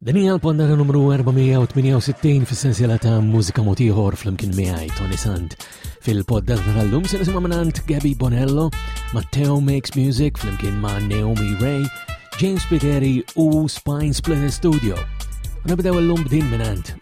Din hija l-ponnara numru 468 fis-sensiela ta' mużika mod ieħor flimkien miegħi Tony Sant. Fil-poddar tal-lum se nisimgħu mingħand Gabby Bonello, Matteo Makes Music flimkien ma' Naomi Ray, James Piteri u Spine Splitter Studio. Nibdew l-lum b'din mingħand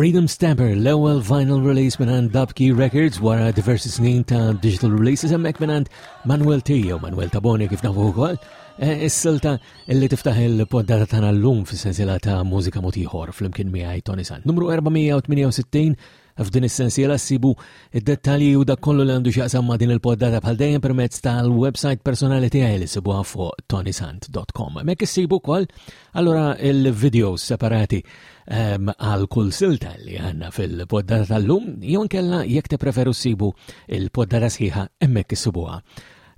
Freedom Stabber, l-ewwel vinyl release minn għand Dubkey Records wara diversi snin ta' digital releases hemmhekk minn għand Manuel T jew Manuel Taboni kif nafu wkoll. Eh, is-silta li tiftaħ il-poddata tagħna llum fis-sensiela ta' mużika motiħor flimkien miegħi Tony Sant. Numru 468 F'din is-sensiela ssibu id-dettalji u dak kollu li għandu x'jaqsam ma' din il-poddata bħal dejjem permezz tal-website personali tiegħi li sibuha fuq tonisant.com. Mek issibu wkoll allura il-videos separati ehm, għal kull silta li għandna fil-poddata tal-lum jew nkella jekk tippreferu ssibu il-poddata sħiħa hemmhekk issibuha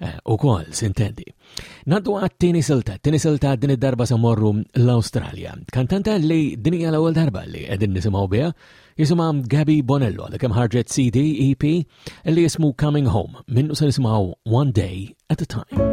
eh, u kol, sintendi. Naddu għat tini silta, tini silta din id-darba samorru l-Australia. Kantanta li dinija l-ewel darba li għedin nisimaw bija, Jisimha Gabby Bonello għalkemm ħarġet CD EP li jismu Coming Home minnu se nisimgħu One Day at a Time.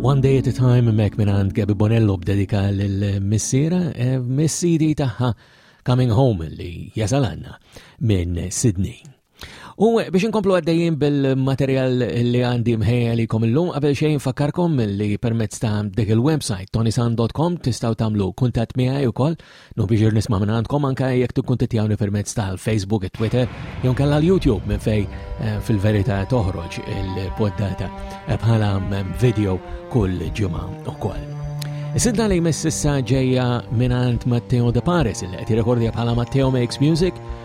One Day at a Time mek minant Gabi Bonello b'dedika l-missira, eh, miss-CD taħħa Coming Home li jasalanna minn Sydney. U biex inkomplu għaddejjin bil-materjal li għandi mħeja li kom illum, għabel xejn fakkarkom li permezz ta' dik il-website tonisan.com tistaw tamlu kuntat miħaj u koll Nu biex nisma' minn għandkom anke jekk tkun titjawni permezz tal-Facebook, Twitter, jew kalla l-YouTube minn fej eh, fil-verità toħroġ il-poddata eh, bħala mm, video kull ġimgħa ukoll. Is-sidna li jmiss issa ġejja minn għand Matteo De Paris, il qed jirrekordja bħala Matteo Makes Music,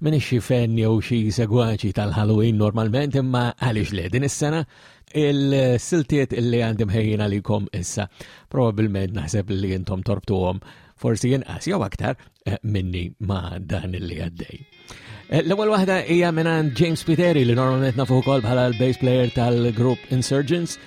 Minix xi fen jew xi segwaċi tal-Halloween normalment imma għaliex le din is-sena il-siltiet li għandi mħejjin għalikom issa probabbilment naħseb li intom torbtuhom forsi jinqas jew aktar eh, minni ma' dan li għaddej. Eh, l-ewwel waħda hija minn James Piteri li normalment nafu wkoll bħala l-bass player tal-grupp Insurgents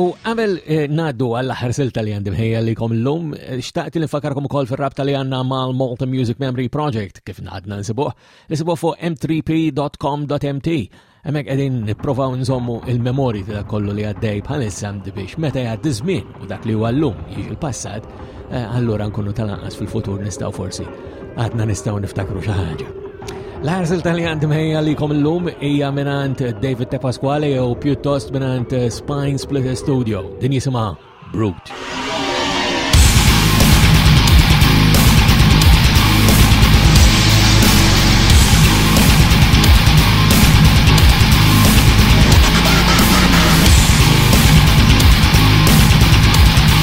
U għamel eh, naddu għall-aħħar silta li għandim ħejja li kom l-lum, eh, xtaqt li nfakarkom ukoll fir-rabta li għandna mal-Malta Music Memory Project kif naħadna nsibuh, nsibuh fuq m3p.com.mt. Hemmhekk qegħdin nipprovaw nżommu il-memori ta' kollu li għaddej bħalissa biex meta jgħaddi żmien u dak li huwa llum jiġi l-passat, eh, allura nkunu tal-anqas fil-futur nistgħu forsi għadna nistgħu niftakru xi ħaġa. L-ħarsil tal-li għand mħejja li kom l-lum hija minant David Te Pasquale jew pjuttost minant Spine Splitter Studio. Din jisimha Brute.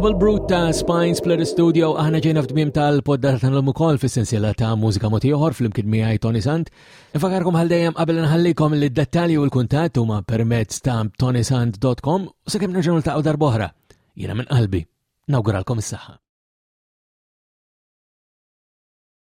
Double Brut ta' Spine Splitter Studio aħna ġejna f'dmiem tal-poddata tal-lum ukoll fis-sensiela ta' mużika moti oħor fl-imkien miegħi Tony Sant. Infakarkom għal dejjem qabel nħallikom li d-dettalji u l-kuntatt huma permezz ta' tonysant.com u sakemm nerġgħu niltaqgħu darb'oħra. Jiena minn qalbi. Nawguralkom is-saħħa.